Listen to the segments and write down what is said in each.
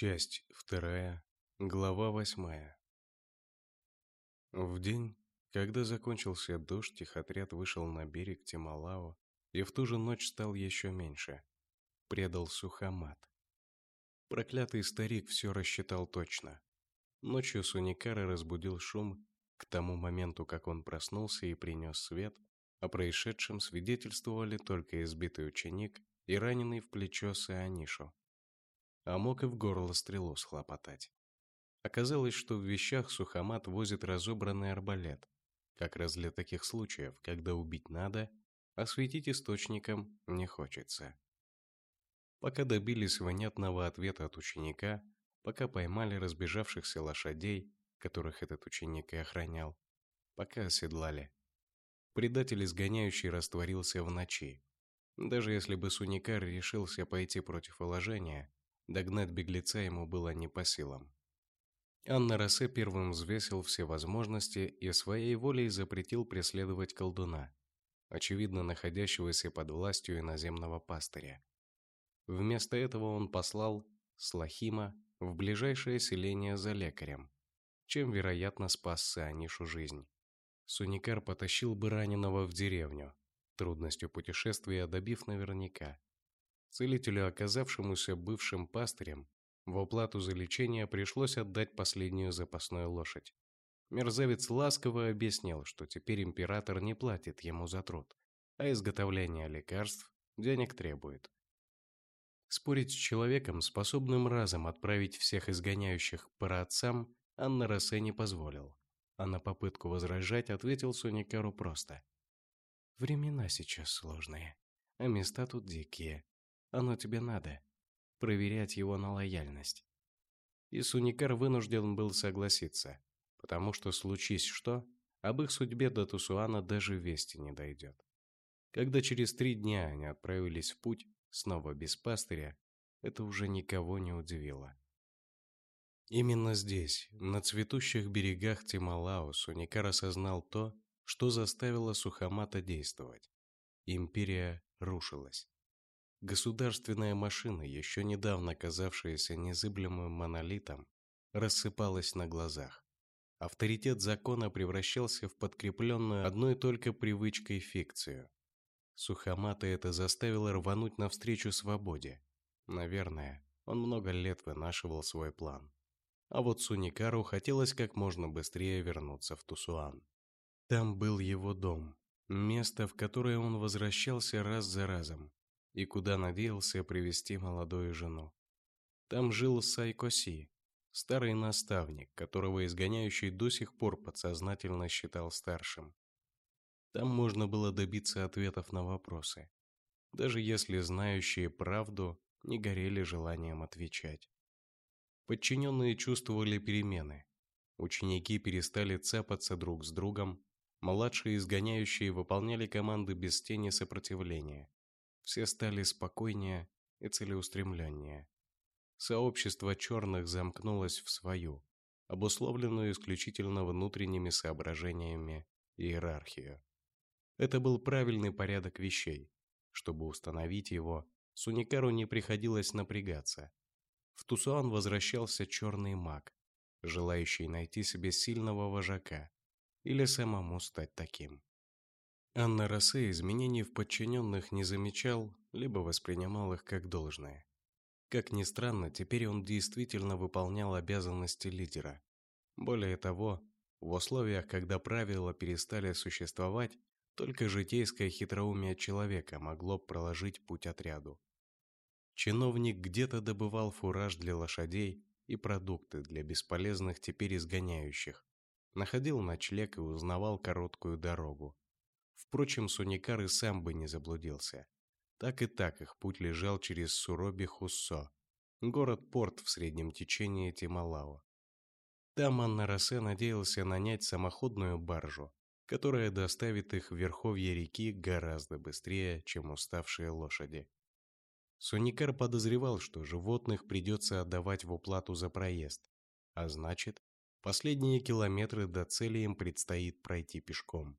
Часть вторая, глава восьмая. В день, когда закончился дождь, их отряд вышел на берег Тималао, и в ту же ночь стал еще меньше. Предал Сухомат. Проклятый старик все рассчитал точно. Ночью Суникара разбудил шум, к тому моменту, как он проснулся и принес свет, о происшедшем свидетельствовали только избитый ученик и раненый в плечо Саанишу а мог и в горло стрелу схлопотать. Оказалось, что в вещах Сухомат возит разобранный арбалет, как раз для таких случаев, когда убить надо, а светить источником не хочется. Пока добились внятного ответа от ученика, пока поймали разбежавшихся лошадей, которых этот ученик и охранял, пока оседлали. Предатель изгоняющий растворился в ночи. Даже если бы Суникар решился пойти против уложения, Догнать беглеца ему было не по силам. Анна Росе первым взвесил все возможности и своей волей запретил преследовать колдуна, очевидно находящегося под властью иноземного пастыря. Вместо этого он послал Слахима в ближайшее селение за лекарем, чем, вероятно, спас Саанишу жизнь. Суникар потащил бы раненого в деревню, трудностью путешествия добив наверняка. Целителю, оказавшемуся бывшим пастырем, в оплату за лечение пришлось отдать последнюю запасную лошадь. Мерзавец ласково объяснил, что теперь император не платит ему за труд, а изготовление лекарств денег требует. Спорить с человеком, способным разом отправить всех изгоняющих по отцам, Анна Росе не позволил, а на попытку возражать ответил Суникару просто. «Времена сейчас сложные, а места тут дикие. Оно тебе надо. Проверять его на лояльность. И Суникар вынужден был согласиться, потому что случись что, об их судьбе до Тусуана даже вести не дойдет. Когда через три дня они отправились в путь, снова без пастыря, это уже никого не удивило. Именно здесь, на цветущих берегах Тималао, Суникар осознал то, что заставило Сухомата действовать. Империя рушилась. Государственная машина, еще недавно казавшаяся незыблемым монолитом, рассыпалась на глазах. Авторитет закона превращался в подкрепленную одной только привычкой фикцию. Сухомата это заставило рвануть навстречу свободе. Наверное, он много лет вынашивал свой план. А вот Суникару хотелось как можно быстрее вернуться в Тусуан. Там был его дом, место, в которое он возвращался раз за разом, и куда надеялся привести молодую жену. Там жил Сайкоси, старый наставник, которого изгоняющий до сих пор подсознательно считал старшим. Там можно было добиться ответов на вопросы, даже если знающие правду не горели желанием отвечать. Подчиненные чувствовали перемены. Ученики перестали цапаться друг с другом, младшие изгоняющие выполняли команды без тени сопротивления все стали спокойнее и целеустремленнее. Сообщество черных замкнулось в свою, обусловленную исключительно внутренними соображениями иерархию. Это был правильный порядок вещей. Чтобы установить его, Суникару не приходилось напрягаться. В Тусуан возвращался черный маг, желающий найти себе сильного вожака или самому стать таким. Анна Росе изменений в подчиненных не замечал, либо воспринимал их как должное. Как ни странно, теперь он действительно выполнял обязанности лидера. Более того, в условиях, когда правила перестали существовать, только житейское хитроумие человека могло проложить путь отряду. Чиновник где-то добывал фураж для лошадей и продукты для бесполезных теперь изгоняющих, находил ночлег и узнавал короткую дорогу. Впрочем, Суникар и сам бы не заблудился. Так и так их путь лежал через Суроби-Хуссо, город-порт в среднем течении Тималао. Там Анна Росе надеялся нанять самоходную баржу, которая доставит их в верховье реки гораздо быстрее, чем уставшие лошади. Суникар подозревал, что животных придется отдавать в уплату за проезд, а значит, последние километры до цели им предстоит пройти пешком.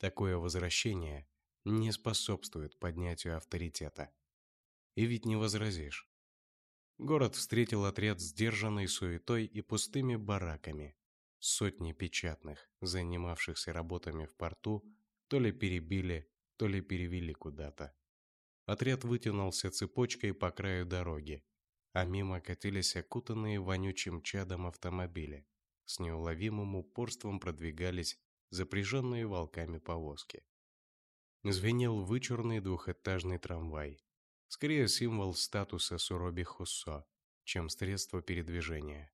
Такое возвращение не способствует поднятию авторитета. И ведь не возразишь. Город встретил отряд сдержанной суетой и пустыми бараками. Сотни печатных, занимавшихся работами в порту, то ли перебили, то ли перевели куда-то. Отряд вытянулся цепочкой по краю дороги, а мимо катились окутанные вонючим чадом автомобили. С неуловимым упорством продвигались запряженные волками повозки. Звенел вычурный двухэтажный трамвай. Скорее символ статуса Суроби Хуссо, чем средство передвижения.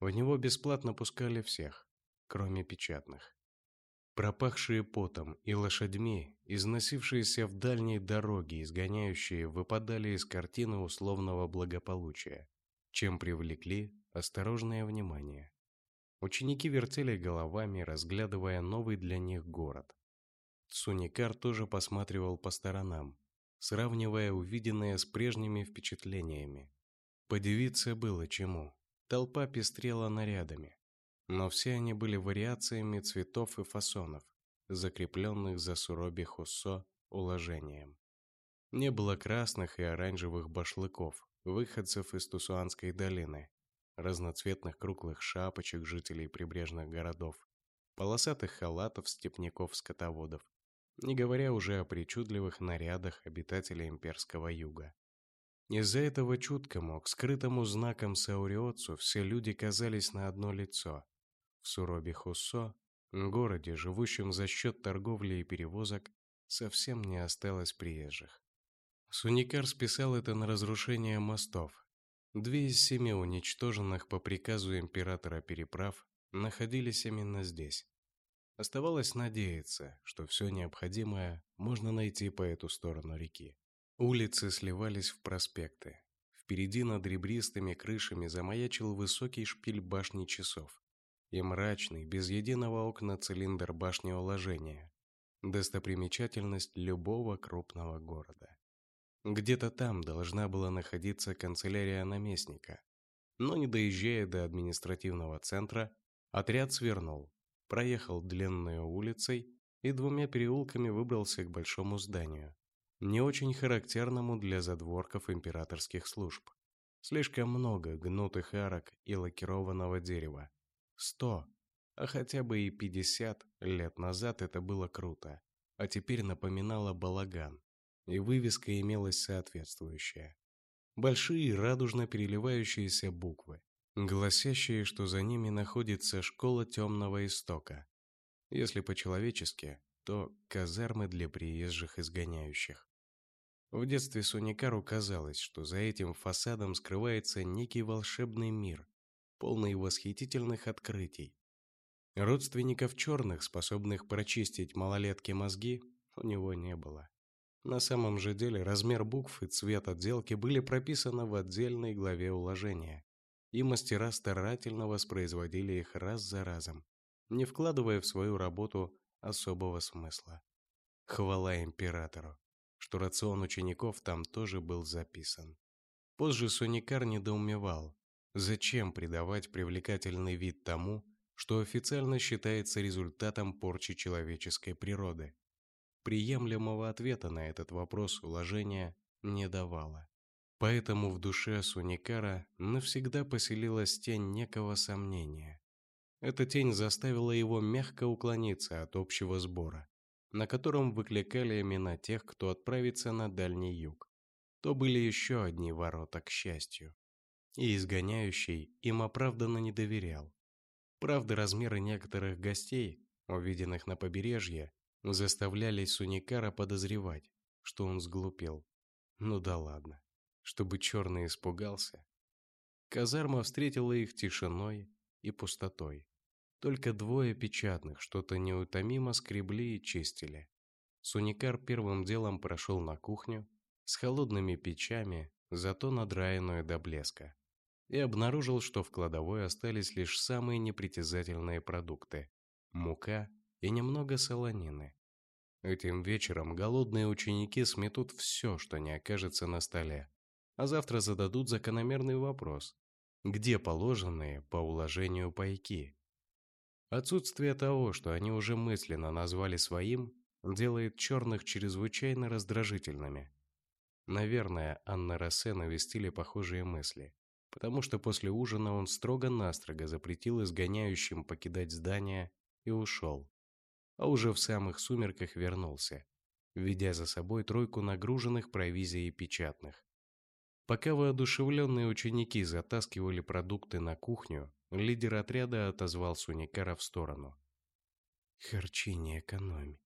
В него бесплатно пускали всех, кроме печатных. Пропахшие потом и лошадьми, износившиеся в дальней дороге, изгоняющие, выпадали из картины условного благополучия, чем привлекли осторожное внимание. Ученики вертели головами, разглядывая новый для них город. Суникар тоже посматривал по сторонам, сравнивая увиденное с прежними впечатлениями. Подивиться было чему. Толпа пестрела нарядами, но все они были вариациями цветов и фасонов, закрепленных за суроби хуссо уложением. Не было красных и оранжевых башлыков, выходцев из Тусуанской долины, разноцветных круглых шапочек жителей прибрежных городов, полосатых халатов степняков-скотоводов, не говоря уже о причудливых нарядах обитателей имперского юга. Из-за этого чуткому, к скрытому знакам Сауриотсу все люди казались на одно лицо. В Суробе Хуссо, городе, живущем за счет торговли и перевозок, совсем не осталось приезжих. Суникар списал это на разрушение мостов. Две из семи уничтоженных по приказу императора переправ находились именно здесь. Оставалось надеяться, что все необходимое можно найти по эту сторону реки. Улицы сливались в проспекты. Впереди над ребристыми крышами замаячил высокий шпиль башни часов и мрачный, без единого окна цилиндр башни уложения. Достопримечательность любого крупного города. Где-то там должна была находиться канцелярия наместника. Но не доезжая до административного центра, отряд свернул, проехал длинной улицей и двумя переулками выбрался к большому зданию, не очень характерному для задворков императорских служб. Слишком много гнутых арок и лакированного дерева. Сто, а хотя бы и пятьдесят лет назад это было круто, а теперь напоминало балаган, и вывеска имелась соответствующая. Большие радужно переливающиеся буквы, гласящие, что за ними находится школа темного истока. Если по-человечески, то казармы для приезжих изгоняющих. В детстве Суникару казалось, что за этим фасадом скрывается некий волшебный мир, полный восхитительных открытий. Родственников черных, способных прочистить малолетки мозги, у него не было. На самом же деле размер букв и цвет отделки были прописаны в отдельной главе уложения, и мастера старательно воспроизводили их раз за разом, не вкладывая в свою работу особого смысла. Хвала императору что рацион учеников там тоже был записан. Позже Соникар недоумевал, зачем придавать привлекательный вид тому, что официально считается результатом порчи человеческой природы. Приемлемого ответа на этот вопрос уложения не давало. Поэтому в душе Суникара навсегда поселилась тень некого сомнения. Эта тень заставила его мягко уклониться от общего сбора на котором выкликали имена тех, кто отправится на Дальний Юг. То были еще одни ворота к счастью. И изгоняющий им оправданно не доверял. Правда, размеры некоторых гостей, увиденных на побережье, заставляли Суникара подозревать, что он сглупел. Ну да ладно, чтобы черный испугался. Казарма встретила их тишиной и пустотой. Только двое печатных что-то неутомимо скребли и чистили. Суникар первым делом прошел на кухню с холодными печами, зато надраенную до блеска, и обнаружил, что в кладовой остались лишь самые непритязательные продукты – мука и немного солонины. Этим вечером голодные ученики сметут все, что не окажется на столе, а завтра зададут закономерный вопрос – где положенные по уложению пайки? Отсутствие того, что они уже мысленно назвали своим, делает черных чрезвычайно раздражительными. Наверное, Анна Рассе навестили похожие мысли, потому что после ужина он строго-настрого запретил изгоняющим покидать здание и ушел. А уже в самых сумерках вернулся, ведя за собой тройку нагруженных провизией печатных. Пока воодушевленные ученики затаскивали продукты на кухню, лидер отряда отозвал Суникара в сторону. «Харчи не экономь.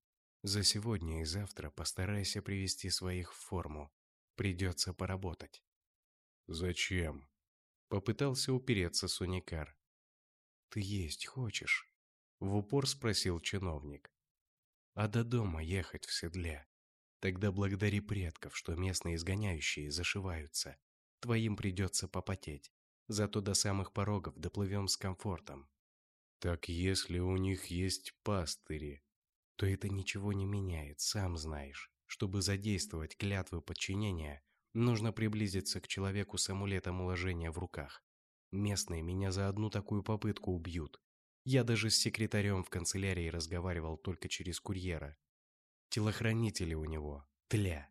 За сегодня и завтра постарайся привести своих в форму. Придется поработать». «Зачем?» Попытался упереться Суникар. «Ты есть хочешь?» В упор спросил чиновник. «А до дома ехать в седле. Тогда благодари предков, что местные изгоняющие зашиваются. Твоим придется попотеть. Зато до самых порогов доплывем с комфортом. Так если у них есть пастыри, то это ничего не меняет, сам знаешь. Чтобы задействовать клятвы подчинения, нужно приблизиться к человеку с амулетом уложения в руках. Местные меня за одну такую попытку убьют. Я даже с секретарем в канцелярии разговаривал только через курьера. Телохранители у него, тля.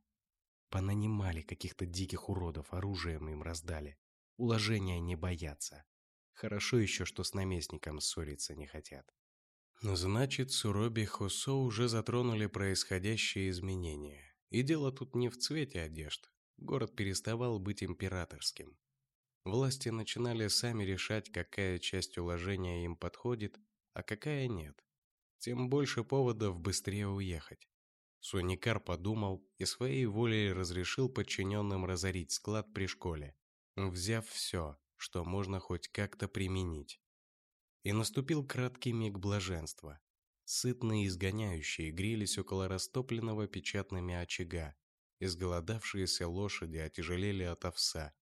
Понанимали каких-то диких уродов, оружием им раздали. Уложения не боятся. Хорошо еще, что с наместником ссориться не хотят. Значит, Суроби Хусо уже затронули происходящие изменения. И дело тут не в цвете одежд. Город переставал быть императорским. Власти начинали сами решать, какая часть уложения им подходит, а какая нет. Тем больше поводов быстрее уехать. Суникар подумал и своей волей разрешил подчиненным разорить склад при школе, взяв все, что можно хоть как-то применить. И наступил краткий миг блаженства. Сытные изгоняющие грелись около растопленного печатными очага. Изголодавшиеся лошади отяжелели от овса.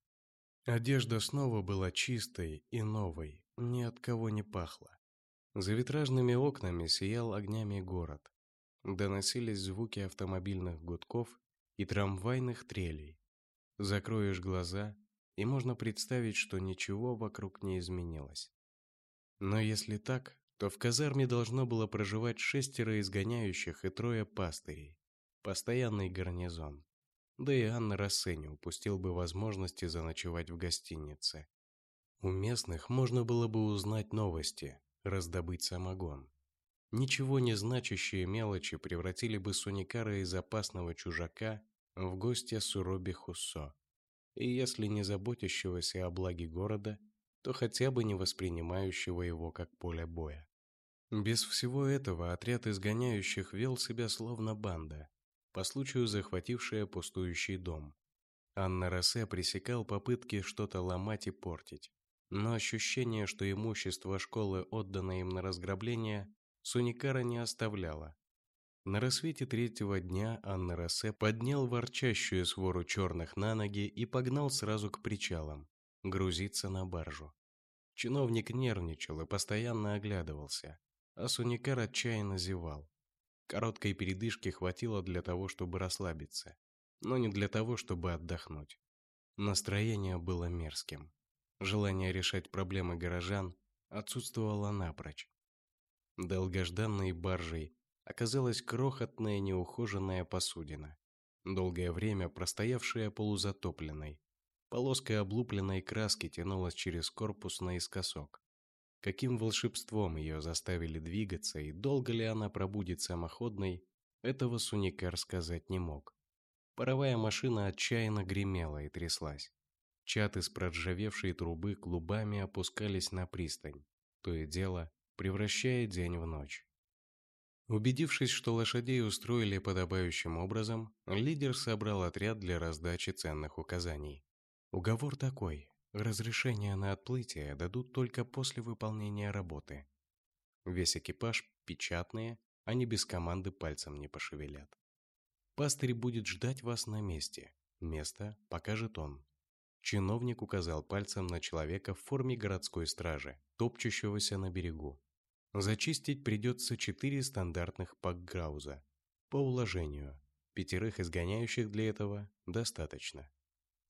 Одежда снова была чистой и новой, ни от кого не пахло. За витражными окнами сиял огнями город. Доносились звуки автомобильных гудков и трамвайных трелей. Закроешь глаза, и можно представить, что ничего вокруг не изменилось. Но если так, то в казарме должно было проживать шестеро изгоняющих и трое пастырей. Постоянный гарнизон. Да и Анна Рассени упустил бы возможности заночевать в гостинице. У местных можно было бы узнать новости, раздобыть самогон. Ничего не значащие мелочи превратили бы Суникара из опасного чужака в гостя Суроби Хуссо. И если не заботящегося о благе города, то хотя бы не воспринимающего его как поле боя. Без всего этого отряд изгоняющих вел себя словно банда, по случаю захватившая пустующий дом. Анна Росе пресекал попытки что-то ломать и портить, но ощущение, что имущество школы отдано им на разграбление, Суникара не оставляла. На рассвете третьего дня Анна Росе поднял ворчащую свору черных на ноги и погнал сразу к причалам, грузиться на баржу. Чиновник нервничал и постоянно оглядывался, а Суникар отчаянно зевал. Короткой передышки хватило для того, чтобы расслабиться, но не для того, чтобы отдохнуть. Настроение было мерзким. Желание решать проблемы горожан отсутствовало напрочь. Долгожданной баржей оказалась крохотная неухоженная посудина, долгое время простоявшая полузатопленной. Полоска облупленной краски тянулась через корпус наискосок. Каким волшебством ее заставили двигаться и долго ли она пробудет самоходной, этого Суникар сказать не мог. Паровая машина отчаянно гремела и тряслась. Чаты из проржавевшей трубы клубами опускались на пристань. То и дело превращая день в ночь. Убедившись, что лошадей устроили подобающим образом, лидер собрал отряд для раздачи ценных указаний. Уговор такой: разрешение на отплытие дадут только после выполнения работы. Весь экипаж печатные, они без команды пальцем не пошевелят. Пастырь будет ждать вас на месте. Место покажет он. Чиновник указал пальцем на человека в форме городской стражи, топчущегося на берегу. Зачистить придется четыре стандартных пакграуза. По уложению. Пятерых изгоняющих для этого достаточно.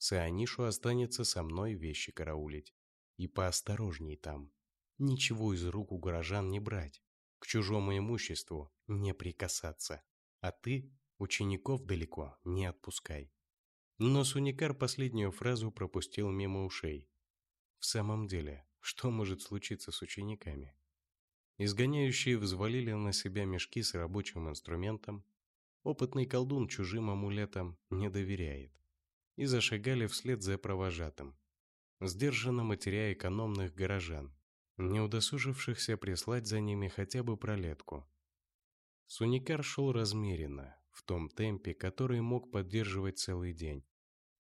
Саанишу останется со мной вещи караулить. И поосторожней там. Ничего из рук у горожан не брать. К чужому имуществу не прикасаться. А ты учеников далеко не отпускай. Но Суникар последнюю фразу пропустил мимо ушей. В самом деле, что может случиться с учениками? Изгоняющие взвалили на себя мешки с рабочим инструментом. Опытный колдун чужим амулетам не доверяет. И зашагали вслед за провожатым, сдержанно матеря экономных горожан, не удосужившихся прислать за ними хотя бы пролетку. Суникар шел размеренно, в том темпе, который мог поддерживать целый день,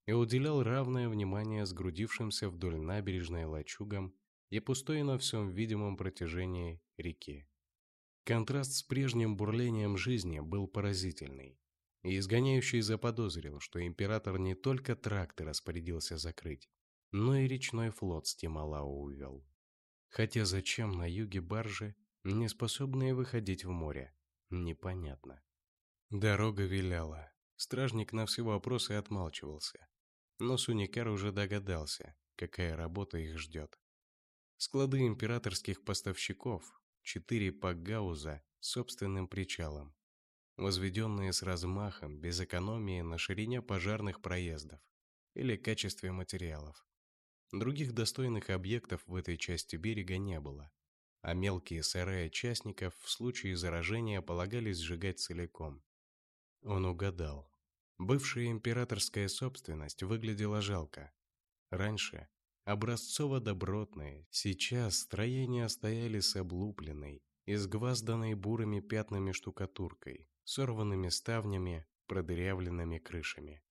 и уделял равное внимание сгрудившимся вдоль набережной лачугам и пустой на всем видимом протяжении реки. Контраст с прежним бурлением жизни был поразительный, и изгоняющий заподозрил, что император не только тракты распорядился закрыть, но и речной флот с Тималау увел. Хотя зачем на юге баржи, не способные выходить в море, непонятно. Дорога виляла. Стражник на все вопросы отмалчивался. Но Суникар уже догадался, какая работа их ждет. Склады императорских поставщиков, четыре пагауза с собственным причалом, возведенные с размахом, без экономии на ширине пожарных проездов или качестве материалов. Других достойных объектов в этой части берега не было, а мелкие сараи частников в случае заражения полагались сжигать целиком. Он угадал. Бывшая императорская собственность выглядела жалко. Раньше образцово-добротные, сейчас строения стояли с облупленной, изгвазданной бурыми пятнами штукатуркой, сорванными ставнями, продырявленными крышами.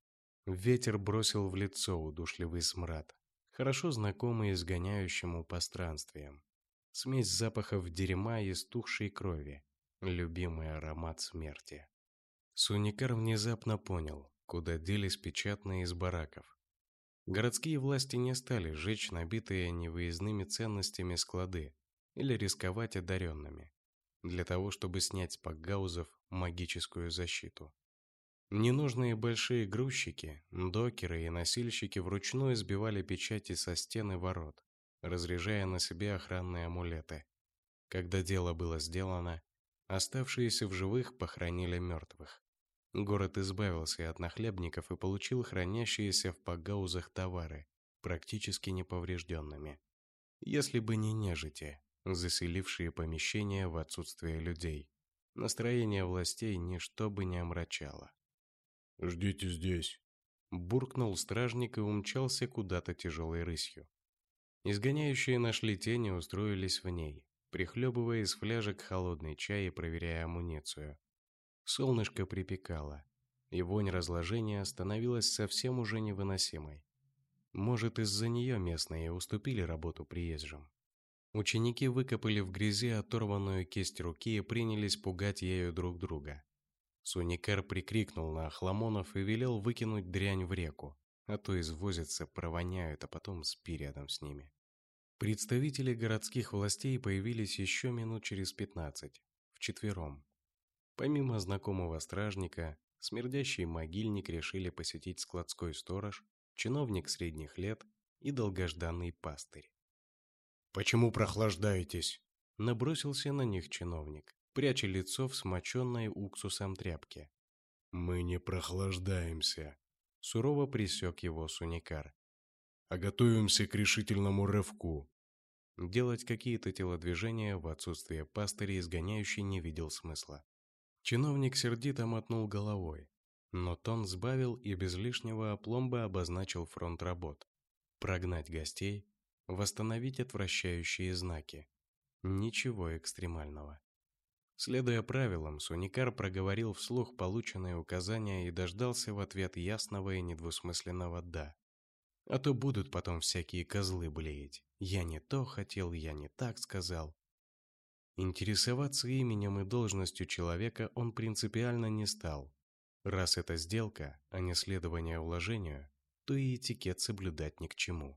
Ветер бросил в лицо удушливый смрад, хорошо знакомый изгоняющему по странствиям. Смесь запахов дерьма и стухшей крови, любимый аромат смерти. Суникар внезапно понял, куда делись печатные из бараков. Городские власти не стали сжечь набитые невыездными ценностями склады или рисковать одаренными, для того, чтобы снять с пакгаузов магическую защиту. Ненужные большие грузчики, докеры и носильщики вручную сбивали печати со стены ворот, разряжая на себе охранные амулеты. Когда дело было сделано, оставшиеся в живых похоронили мертвых. Город избавился от нахлебников и получил хранящиеся в погаузах товары, практически неповрежденными. Если бы не нежити, заселившие помещения в отсутствие людей, настроение властей ничто бы не омрачало. «Ждите здесь», – буркнул стражник и умчался куда-то тяжелой рысью. Изгоняющие нашли тень и устроились в ней, прихлебывая из фляжек холодный чай и проверяя амуницию. Солнышко припекало, и вонь разложения становилась совсем уже невыносимой. Может, из-за нее местные уступили работу приезжим. Ученики выкопали в грязи оторванную кисть руки и принялись пугать ею друг друга. Суникар прикрикнул на Ахламонов и велел выкинуть дрянь в реку, а то извозятся, провоняют, а потом спи рядом с ними. Представители городских властей появились еще минут через пятнадцать, вчетвером. Помимо знакомого стражника, смердящий могильник решили посетить складской сторож, чиновник средних лет и долгожданный пастырь. «Почему прохлаждаетесь?» Набросился на них чиновник пряча лицо в смоченной уксусом тряпке. «Мы не прохлаждаемся», — сурово присек его Суникар. «А готовимся к решительному рывку». Делать какие-то телодвижения в отсутствие пастыря изгоняющий не видел смысла. Чиновник сердито мотнул головой, но тон сбавил и без лишнего опломба обозначил фронт работ. Прогнать гостей, восстановить отвращающие знаки. Ничего экстремального. Следуя правилам, Суникар проговорил вслух полученные указания и дождался в ответ ясного и недвусмысленного «да». А то будут потом всякие козлы блеять. Я не то хотел, я не так сказал. Интересоваться именем и должностью человека он принципиально не стал. Раз это сделка, а не следование вложению, то и этикет соблюдать ни к чему.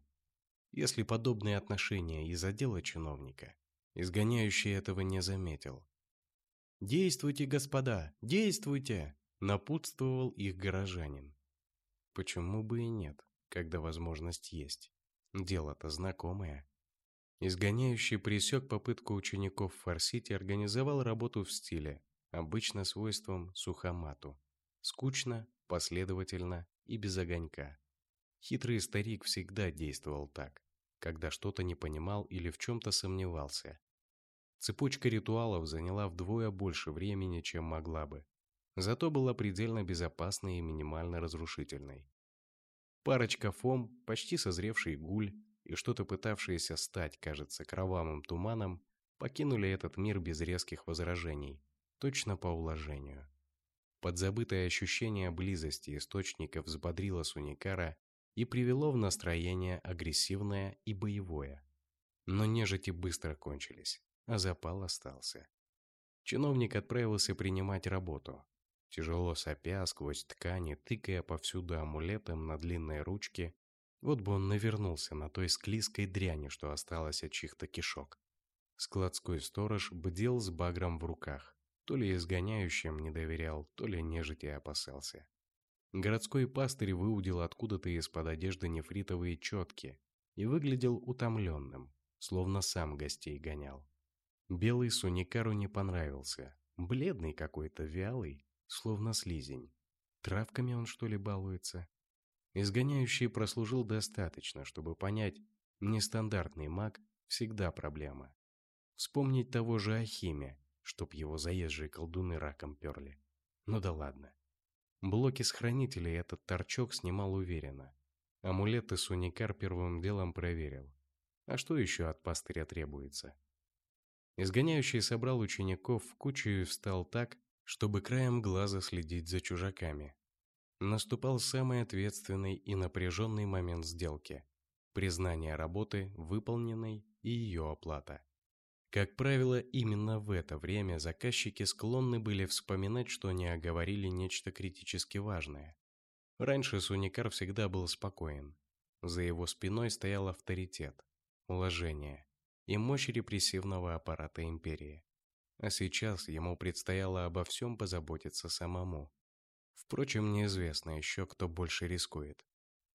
Если подобные отношения из отдела чиновника, изгоняющий этого не заметил, «Действуйте, господа, действуйте!» – напутствовал их горожанин. Почему бы и нет, когда возможность есть? Дело-то знакомое. Изгоняющий пресек попытку учеников форсить и организовал работу в стиле, обычно свойством сухомату. Скучно, последовательно, и без огонька. Хитрый старик всегда действовал так, когда что-то не понимал или в чем-то сомневался. Цепочка ритуалов заняла вдвое больше времени, чем могла бы. Зато была предельно безопасной и минимально разрушительной. Парочка фом, почти созревший гуль и что-то пытавшиеся стать, кажется, кровавым туманом, покинули этот мир без резких возражений, точно по уложению. Подзабытое ощущение близости источников взбодрило Суникара и привело в настроение агрессивное и боевое. Но нежити быстро кончились, а запал остался. Чиновник отправился принимать работу, тяжело сопя сквозь ткани, тыкая повсюду амулетом на длинной ручке, вот бы он навернулся на той склизкой дряни, что осталось от чьих-то кишок. Складской сторож бдел с багром в руках, то ли изгоняющим не доверял, то ли нежити опасался. Городской пастырь выудил откуда-то из-под одежды нефритовые четки и выглядел утомленным, словно сам гостей гонял. Белый Суникару не понравился, бледный какой-то, вялый, словно слизень. Травками он, что ли, балуется? Изгоняющий прослужил достаточно, чтобы понять, нестандартный маг всегда проблема. Вспомнить того же Ахиме, чтоб его заезжие колдуны раком перли. Ну да ладно. Блоки с хранителей этот торчок снимал уверенно. Амулеты Суникар первым делом проверил. А что еще от пастыря требуется? Изгоняющий собрал учеников в кучу и встал так, чтобы краем глаза следить за чужаками. Наступал самый ответственный и напряженный момент сделки – признание работы, выполненной и ее оплата. Как правило, именно в это время заказчики склонны были вспоминать, что они оговорили нечто критически важное. Раньше Суникар всегда был спокоен. За его спиной стоял авторитет, уложение и мощь репрессивного аппарата империи. А сейчас ему предстояло обо всем позаботиться самому. Впрочем, неизвестно еще, кто больше рискует.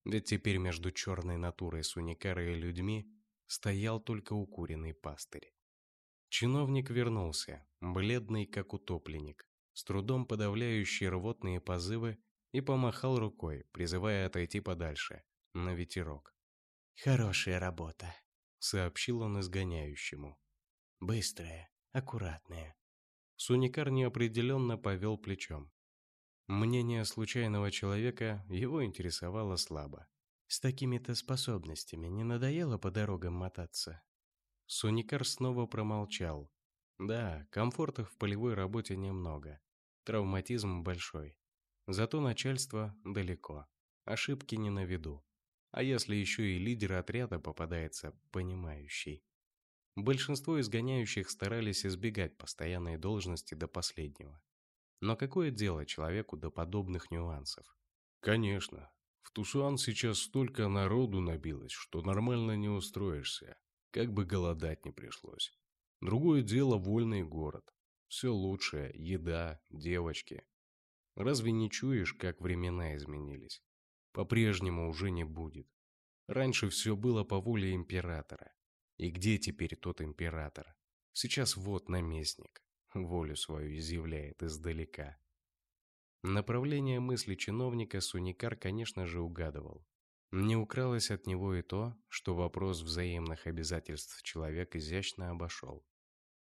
Ведь теперь между черной натурой Суникара и людьми стоял только укуренный пастырь. Чиновник вернулся, бледный как утопленник, с трудом подавляющий рвотные позывы, и помахал рукой, призывая отойти подальше, на ветерок. «Хорошая работа», — сообщил он изгоняющему. «Быстрая, аккуратная». Суникар неопределенно повел плечом. Мнение случайного человека его интересовало слабо. «С такими-то способностями не надоело по дорогам мотаться?» Суникар снова промолчал. Да, комфортов в полевой работе немного. Травматизм большой. Зато начальство далеко. Ошибки не на виду. А если еще и лидер отряда попадается понимающий? Большинство изгоняющих старались избегать постоянной должности до последнего. Но какое дело человеку до подобных нюансов? Конечно, в Тусуан сейчас столько народу набилось, что нормально не устроишься как бы голодать не пришлось. Другое дело вольный город. Все лучшее – еда, девочки. Разве не чуешь, как времена изменились? По-прежнему уже не будет. Раньше все было по воле императора. И где теперь тот император? Сейчас вот наместник. Волю свою изъявляет издалека. Направление мысли чиновника Суникар, конечно же, угадывал. Не укралось от него и то, что вопрос взаимных обязательств человек изящно обошел.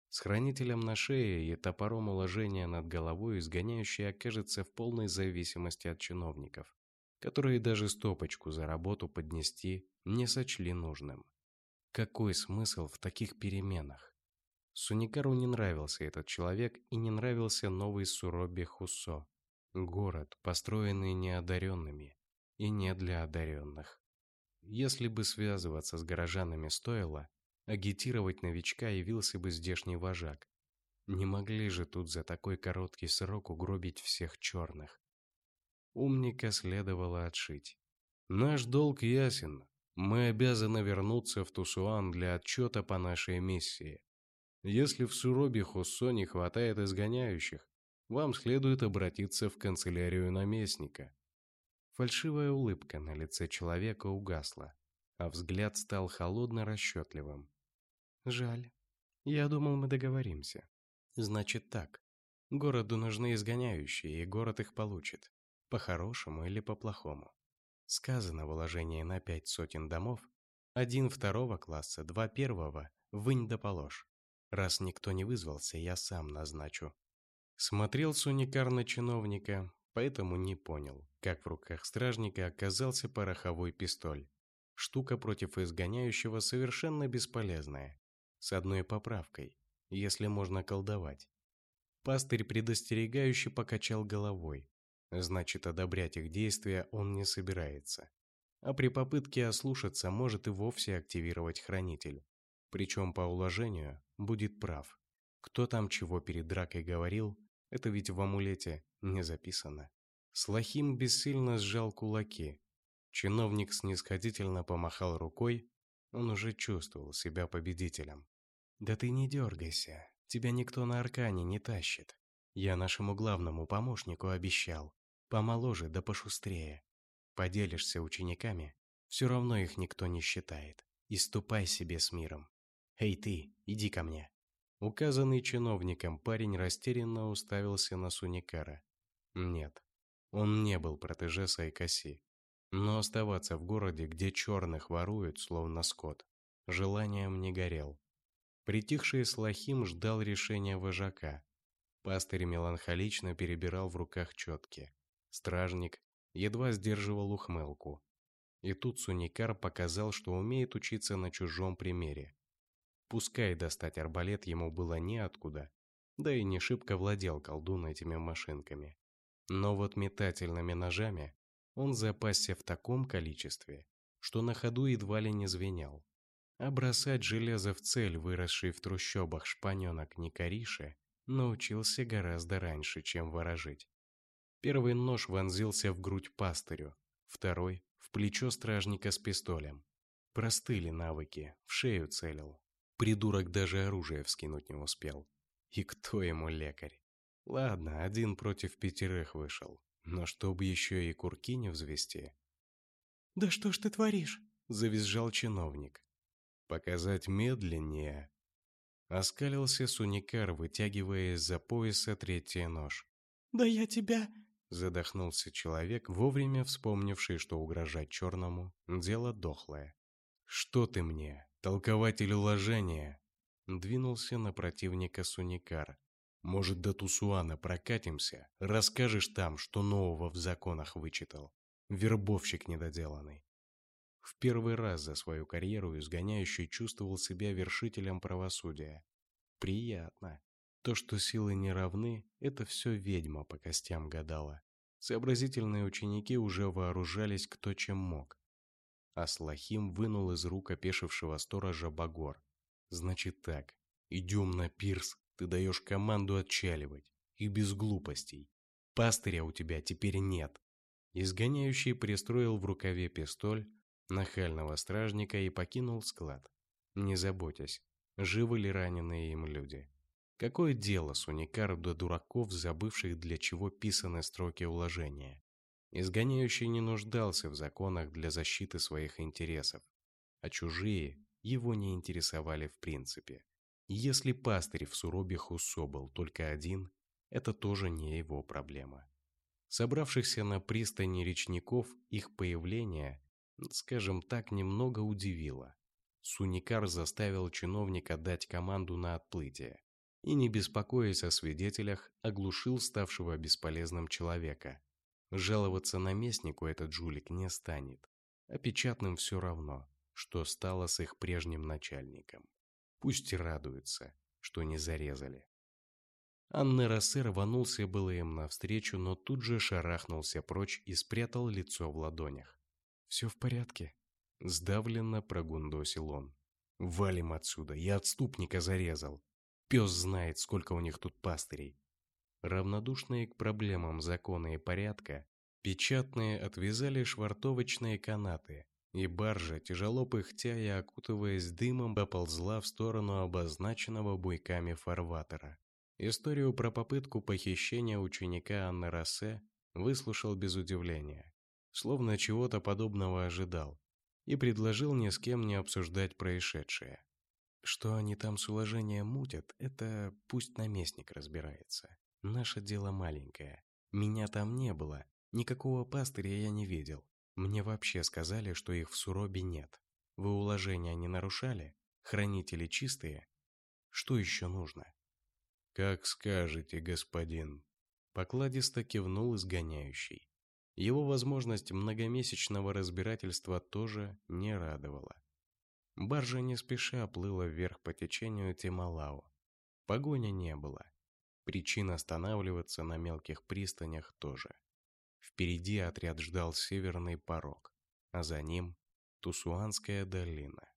С хранителем на шее и топором уложения над головой изгоняющий окажется в полной зависимости от чиновников, которые даже стопочку за работу поднести не сочли нужным. Какой смысл в таких переменах? Суникару не нравился этот человек и не нравился новый Суроби Хусо. Город, построенный неодаренными, и не для одаренных. Если бы связываться с горожанами стоило, агитировать новичка явился бы здешний вожак. Не могли же тут за такой короткий срок угробить всех черных. Умника следовало отшить. Наш долг ясен. Мы обязаны вернуться в Тусуан для отчета по нашей миссии. Если в Суробе Хуссо не хватает изгоняющих, вам следует обратиться в канцелярию наместника. Фальшивая улыбка на лице человека угасла, а взгляд стал холодно-расчетливым. «Жаль. Я думал, мы договоримся. Значит так. Городу нужны изгоняющие, и город их получит. По-хорошему или по-плохому. Сказано в уложении на пять сотен домов, один второго класса, два первого, вынь да положь. Раз никто не вызвался, я сам назначу. Смотрел Суникар на чиновника, поэтому не понял, как в руках стражника оказался пороховой пистоль. Штука против изгоняющего совершенно бесполезная. С одной поправкой, если можно колдовать. Пастырь предостерегающе покачал головой. Значит, одобрять их действия он не собирается. А при попытке ослушаться может и вовсе активировать хранитель. Причем по уложению будет прав. Кто там чего перед дракой говорил, это ведь в амулете не записано. Слахим бессильно сжал кулаки. Чиновник снисходительно помахал рукой, он уже чувствовал себя победителем. «Да ты не дергайся, тебя никто на аркане не тащит. Я нашему главному помощнику обещал. Помоложе да пошустрее. Поделишься учениками, все равно их никто не считает. И ступай себе с миром. Эй ты, иди ко мне». Указанный чиновником парень растерянно уставился на Суникара. Нет, он не был протеже Сайкаси. Но оставаться в городе, где черных воруют, словно скот, желанием не горел. Притихший Слахим ждал решения вожака. Пастырь меланхолично перебирал в руках четки. Стражник едва сдерживал ухмылку. И тут Суникар показал, что умеет учиться на чужом примере. Пускай достать арбалет ему было неоткуда, да и не шибко владел колдун этими машинками. Но вот метательными ножами он запасся в таком количестве, что на ходу едва ли не звенел. А бросать железо в цель, выросший в трущобах шпаненок Никариши, научился гораздо раньше, чем ворожить. Первый нож вонзился в грудь пастырю, второй — в плечо стражника с пистолем. Простыли навыки, в шею целил, Придурок даже оружие вскинуть не успел. И кто ему лекарь? Ладно, один против пятерых вышел. Но чтобы еще и курки не взвести. «Да что ж ты творишь?» – завизжал чиновник. «Показать медленнее». Оскалился Суникар, вытягивая из-за пояса третий нож. «Да я тебя...» Задохнулся человек, вовремя вспомнивший, что угрожать черному – дело дохлое. «Что ты мне? Толкователь уложения!» Двинулся на противника Суникар. «Может, до Тусуана прокатимся? Расскажешь там, что нового в законах вычитал. Вербовщик недоделанный». В первый раз за свою карьеру изгоняющий чувствовал себя вершителем правосудия. Приятно. То, что силы не равны, это все ведьма по костям гадала. Сообразительные ученики уже вооружались кто чем мог. Аслахим вынул из рук опешившего сторожа Багор. «Значит так, идем на пирс, ты даешь команду отчаливать. И без глупостей. Пастыря у тебя теперь нет». Изгоняющий пристроил в рукаве пистоль нахального стражника и покинул склад. Не заботясь, живы ли раненые им люди. Какое дело Суникару до дураков, забывших для чего писаны строки уложения? Изгоняющий не нуждался в законах для защиты своих интересов, а чужие его не интересовали в принципе. Если пастырь в суробе Хуссо был только один, это тоже не его проблема. Собравшихся на пристани речников их появление, скажем так, немного удивило. Суникар заставил чиновника дать команду на отплытие и, не беспокоясь о свидетелях, оглушил ставшего бесполезным человека – Жаловаться наместнику этот жулик не станет, а печатным все равно, что стало с их прежним начальником. Пусть и радуются, что не зарезали. Анны Рассе рванулся было им навстречу, но тут же шарахнулся прочь и спрятал лицо в ладонях. «Все в порядке?» – сдавленно прогундосил он. «Валим отсюда, я отступника зарезал. Пес знает, сколько у них тут пастырей. Равнодушные к проблемам закона и порядка, печатные отвязали швартовочные канаты, и баржа, тяжело пыхтя и окутываясь дымом, поползла в сторону обозначенного буйками фарватера. Историю про попытку похищения ученика Анны Рассе выслушал без удивления, словно чего-то подобного ожидал, и предложил ни с кем не обсуждать происшедшее. Что они там с уложением мутят, это пусть наместник разбирается. Наше дело маленькое. Меня там не было. Никакого пастыря я не видел. Мне вообще сказали, что их в Суробе нет. Вы уложения не нарушали? Хранители чистые? Что еще нужно? Как скажете, господин. Покладисто кивнул изгоняющий. Его возможность многомесячного разбирательства тоже не радовала. Баржа не спеша плыла вверх по течению Тималао. Погони не было. Причин останавливаться на мелких пристанях тоже. Впереди отряд ждал северный порог, а за ним Тусуанская долина.